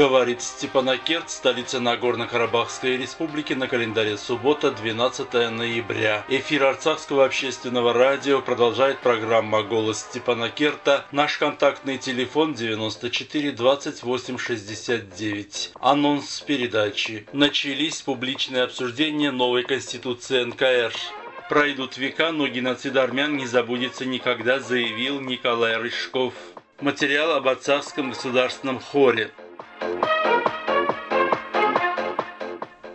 Говорит Степанакерт, столица Нагорно-Карабахской республики, на календаре суббота, 12 ноября. Эфир Арцахского общественного радио продолжает программа «Голос Степанакерта». Наш контактный телефон 94 28 69. Анонс передачи. Начались публичные обсуждения новой конституции НКР. Пройдут века, но геноцид армян не забудется никогда, заявил Николай Рыжков. Материал об отцовском государственном хоре.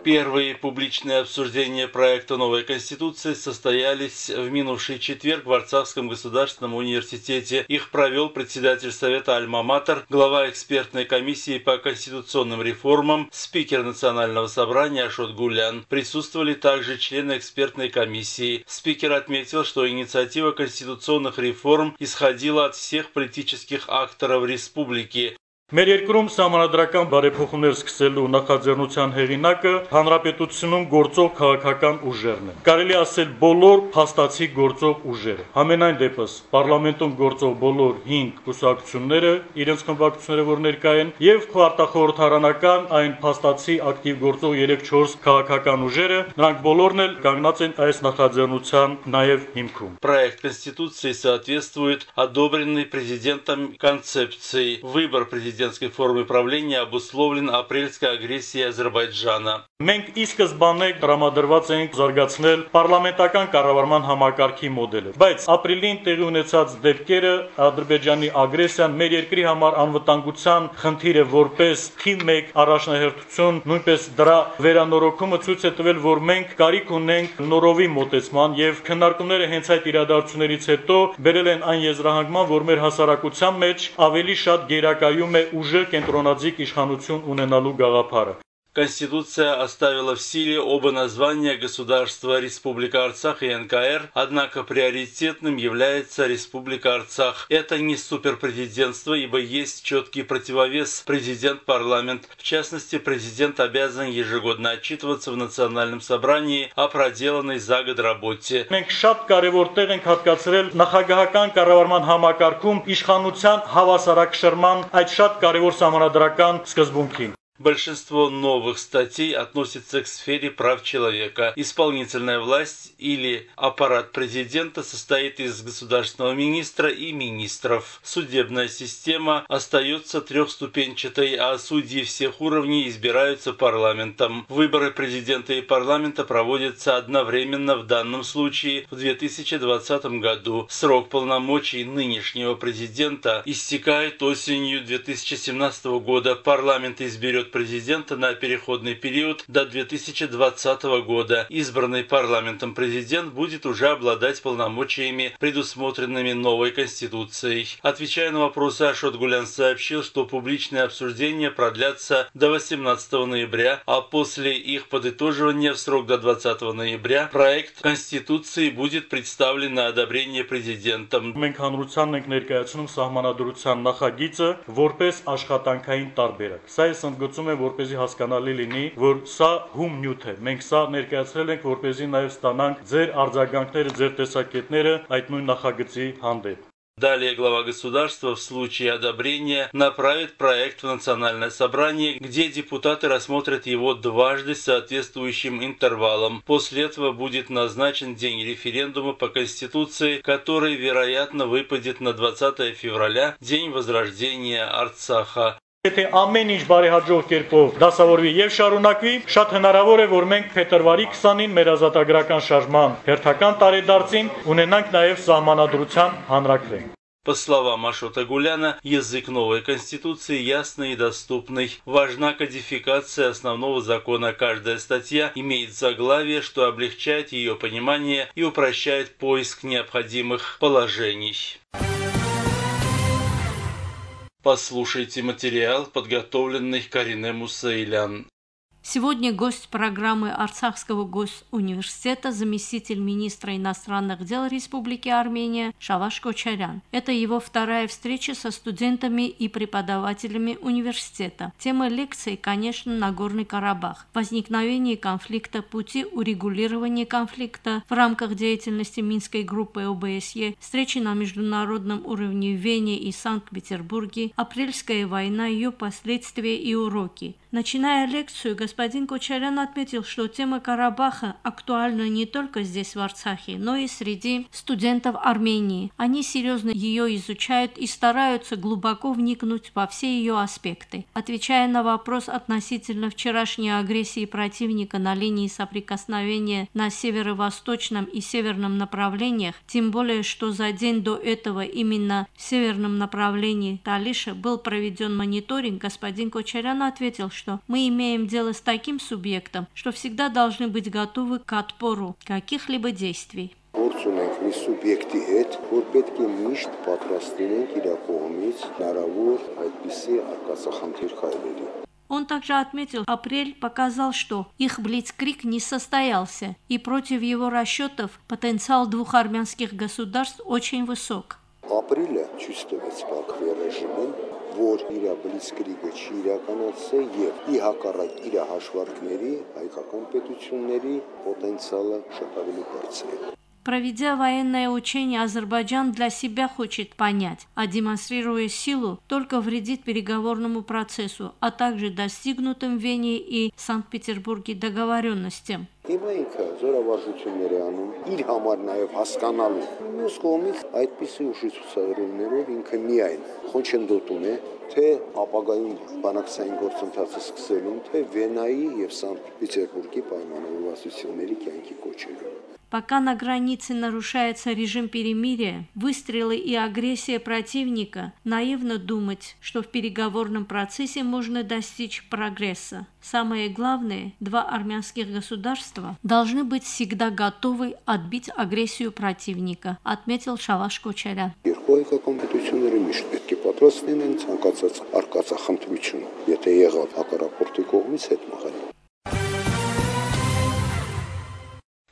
Первые публичные обсуждения проекта новой Конституции состоялись в минувший четверг в Арцахском государственном университете. Их провел председатель Совета Альма-Матер, глава экспертной комиссии по конституционным реформам, спикер Национального собрания Ашот Гулян. Присутствовали также члены экспертной комиссии. Спикер отметил, что инициатива конституционных реформ исходила от всех политических акторов республики, Մեր երկրում համանդրական բարեփոխումներ սկսելու նախաձեռնության հեղինակը հանրապետությունում գործող քաղաքական ուժերն են։ Կարելի ասել բոլոր փաստացի գործող ուժերը։ Համենայն դեպս parlamentum գործող բոլոր 5 կուսակցությունները իրենց խմբակցությունները որ ներկա են եւ քարտախորհրդարանական այն փաստացի ակտիվ գործող 3-4 քաղաքական ուժերը, նրանք բոլորն էլ կանգնած են այս նախաձեռնության նաեւ հիմքում։ Проект Конституции соответствует одобренной президентом концепции. Выбор президента президентской формы правления обусловлен апрельской агрессией Азербайджана. Մենք ի սկզբանե տրամադրված ենք զարգացնել պարլամենտական կառավարման համակարգի մոդելը, բայց ապրիլին տեղի ունեցած դեպքերը Ադրբեջանի ագրեսիան մեր երկրի համար անվտանգության խնդիր է որպես թիվ 1 առաջնահերթություն, նույնպես դրա վերանորոգումը ցույց է տվել, որ մենք կարիք ունենք նորովի մոտեցման եւ քննարկումները հենց այդ իրադարձություններից հետո բերել են այն եզրահանգման, որ մեր հասարակության մեջ ավելի շատ գերակայում է ուժը կենտրոնաձիգ իշխանություն ունենալու գաղափարը Конституция оставила в силе оба названия государства Республика Арцах и НКР, однако приоритетным является Республика Арцах. Это не суперпрезидентство, ибо есть четкий противовес президент-парламент. В частности, президент обязан ежегодно отчитываться в Национальном собрании о проделанной за год работе. Մենք շատ կարևոր տեղ ենք հատկացրել նախագահական կառավարման համակարգում իշխանության հավասարակշռման այդ շատ կարևոր համանդրական սկզբունքին։ Большинство новых статей относится к сфере прав человека. Исполнительная власть или аппарат президента состоит из государственного министра и министров. Судебная система остается трехступенчатой, а судьи всех уровней избираются парламентом. Выборы президента и парламента проводятся одновременно в данном случае в 2020 году. Срок полномочий нынешнего президента истекает осенью 2017 года. Парламент изберет изберет президента на переходный период до 2020 года. Избранный парламентом президент будет уже обладать полномочиями, предусмотренными новой Конституцией. Отвечая на вопросы, Ашот Гулян сообщил, что публичные обсуждения продлятся до 18 ноября, а после их подытоживания в срок до 20 ноября проект Конституции будет представлен на одобрение президентом. Մենք հանրությանն ենք ներկայացնում սահմանադրության նախագիծը որպես աշխատանքային տարբերակ։ Սա է ընդգծում եմ, որպեսզի հասկանալի լինի, որ սա հում նյութ է։ Մենք սա ներկայացրել ենք, որպեսզի նաև ստանանք ձեր արձագանքները, ձեր տեսակետները այդ նույն նախագծի հանդեպ։ Далее глава государства в случае одобрения направит проект в Национальное собрание, где депутаты рассмотрят его дважды с соответствующим интервалом. После этого будет назначен день референдума по Конституции, который, вероятно, выпадет на 20 февраля, день возрождения Арцаха. Եթե ամեն ինչ բարեհաջող կերպով դասավորվի եւ շարունակվի, շատ հնարավոր է, որ մենք փետրվարի 20-ին մեր ազատագրական շարժման հերթական տարեդարձին ունենանք նաեւ սահմանադրության հանրակրենք։ По словам Ашота Гуляна, язык новой Конституции ясный и доступный. Важна кодификация основного закона. Каждая статья имеет заглавие, что облегчает ее понимание и упрощает поиск необходимых положений. Послушайте материал, подготовленный Карине Мусаилян. Сегодня гость программы Арцахского госуниверситета, заместитель министра иностранных дел Республики Армения Шаваш Кочарян. Это его вторая встреча со студентами и преподавателями университета. Тема лекции, конечно, Нагорный Карабах. Возникновение конфликта, пути урегулирования конфликта в рамках деятельности Минской группы ОБСЕ, встречи на международном уровне в Вене и Санкт-Петербурге, апрельская война, ее последствия и уроки. Начиная лекцию, господин Кучерян отметил, что тема Карабаха актуальна не только здесь, в Арцахе, но и среди студентов Армении. Они серьезно ее изучают и стараются глубоко вникнуть во все ее аспекты. Отвечая на вопрос относительно вчерашней агрессии противника на линии соприкосновения на северо-восточном и северном направлениях, тем более, что за день до этого именно в северном направлении Талиша был проведен мониторинг, господин Кочерян ответил, что мы имеем дело с таким субъектом, что всегда должны быть готовы к отпору каких-либо действий. գործ ունենք մի սուբյեկտի հետ, որ պետք է միշտ պատրաստ լինենք իր կողմից հնարավոր այդպիսի արկածախնդիր քայլերի։ Он также отметил, апрель показал, что их блицкрик не состоялся, и против его расчетов потенциал двух армянских государств очень высок. Ապրիլը ցույց տվեց Բաքվի ռեժիմին, որ իր բլիցկրիգը չի իրականացել եւ ի հակառակ իր հաշվարկների հայկական պետությունների պոտենցիալը շատ ավելի բարձր է։ Проведя военное учение, Азербайджан для себя хочет понять, а демонстрируя силу, только вредит переговорному процессу, а также достигнутым в Вене и Санкт-Петербурге договоренностям. Հիմա ինքը զորավարժություններ է անում իր համար նաև հասկանալու։ Մյուս կողմից այդպիսի ուժի ցուցադրումներով ինքը միայն խոչընդոտում է թե ապագայում բանակցային գործընթացը սկսելուն, թե Վենայի եւ Սանտ Պետերբուրգի պայմանավորվածությունների կյանքի կոչելուն։ Пока на границе нарушается режим перемирия, выстрелы и агрессия противника, наивно думать, что в переговорном процессе можно достичь прогресса. Самое главное, два армянских государства должны быть всегда готовы отбить агрессию противника, отметил Шаваш Кочарян. պատրաստ լինեն ցանկացած արկածախնդրություն, եթե եղավ հակառակորդի կողմից հետ մղել։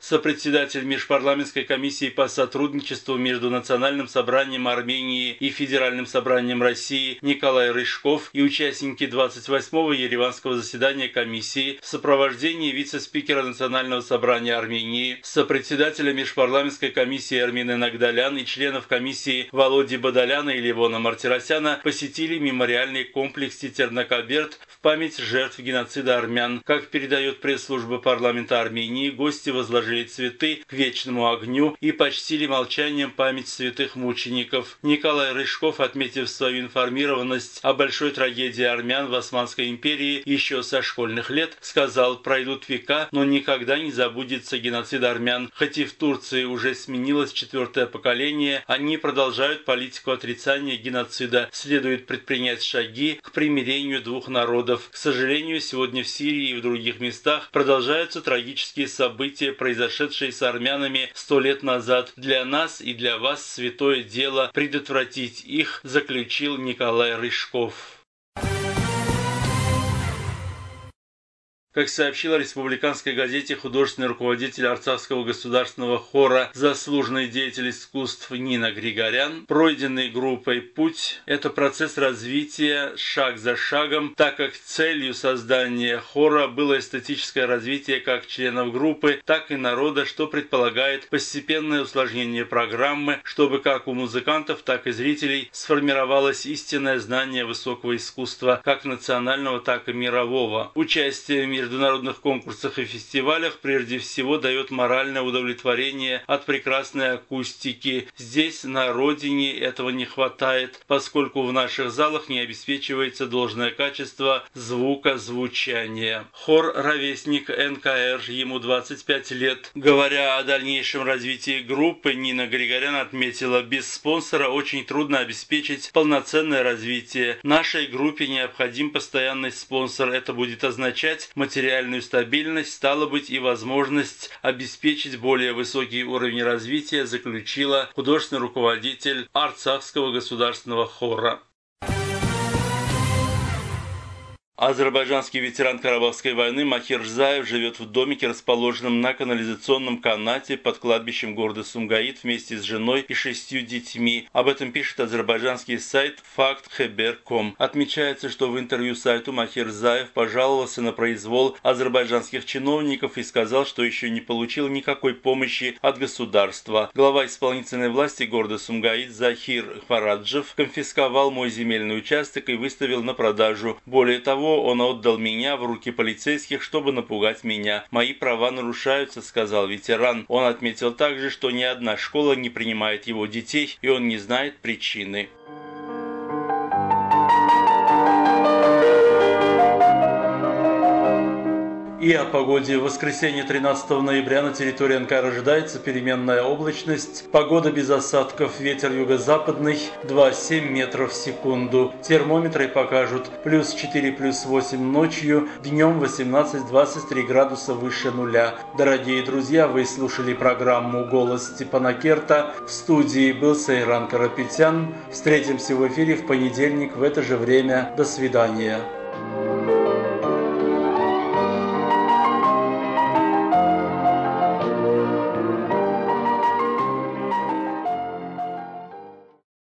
сопредседатель Межпарламентской комиссии по сотрудничеству между Национальным собранием Армении и Федеральным собранием России Николай Рыжков и участники 28-го Ереванского заседания комиссии в сопровождении вице-спикера Национального собрания Армении, сопредседателя Межпарламентской комиссии Армины Нагдалян и членов комиссии Володи Бадаляна и Левона Мартиросяна посетили мемориальный комплекс Тетернакаберт в память жертв геноцида армян. Как передает пресс-служба парламента Армении, гости возложили цветы к вечному огню и почтили молчанием память святых мучеников. Николай Рыжков, отметив свою информированность о большой трагедии армян в Османской империи еще со школьных лет, сказал, пройдут века, но никогда не забудется геноцид армян. Хоть и в Турции уже сменилось четвертое поколение, они продолжают политику отрицания геноцида. Следует предпринять шаги к примирению двух народов. К сожалению, сегодня в Сирии и в других местах продолжаются трагические события, произошедшие с армянами сто лет назад. Для нас и для вас святое дело предотвратить их, заключил Николай Рыжков. Как сообщила республиканской газете художественный руководитель Арцахского государственного хора «Заслуженный деятель искусств» Нина Григорян, пройденный группой путь – это процесс развития шаг за шагом, так как целью создания хора было эстетическое развитие как членов группы, так и народа, что предполагает постепенное усложнение программы, чтобы как у музыкантов, так и зрителей сформировалось истинное знание высокого искусства, как национального, так и мирового. Участие в международных конкурсах и фестивалях прежде всего дает моральное удовлетворение от прекрасной акустики. Здесь, на родине, этого не хватает, поскольку в наших залах не обеспечивается должное качество звука, звучания. Хор «Ровесник НКР», ему 25 лет. Говоря о дальнейшем развитии группы, Нина Григорян отметила, без спонсора очень трудно обеспечить полноценное развитие. Нашей группе необходим постоянный спонсор. Это будет означать материальный материальную стабильность, стало быть и возможность обеспечить более высокий уровень развития, заключила художественный руководитель Арцахского государственного хора. Азербайджанский ветеран Карабахской войны Махир Жзаев живет в домике, расположенном на канализационном канате под кладбищем города Сумгаит вместе с женой и шестью детьми. Об этом пишет азербайджанский сайт FactHeber.com. Отмечается, что в интервью сайту Махир Жзаев пожаловался на произвол азербайджанских чиновников и сказал, что еще не получил никакой помощи от государства. Глава исполнительной власти города Сумгаит Захир Фараджев конфисковал мой земельный участок и выставил на продажу. Более того, того, он отдал меня в руки полицейских, чтобы напугать меня. Мои права нарушаются, сказал ветеран. Он отметил также, что ни одна школа не принимает его детей, и он не знает причины. И о погоде. В воскресенье 13 ноября на территории Анкара ожидается переменная облачность. Погода без осадков. Ветер юго-западный 2,7 метров в секунду. Термометры покажут плюс 4, плюс 8 ночью. Днем 18-23 градуса выше нуля. Дорогие друзья, вы слушали программу «Голос Степана Керта». В студии был Сайран Карапетян. Встретимся в эфире в понедельник в это же время. До свидания.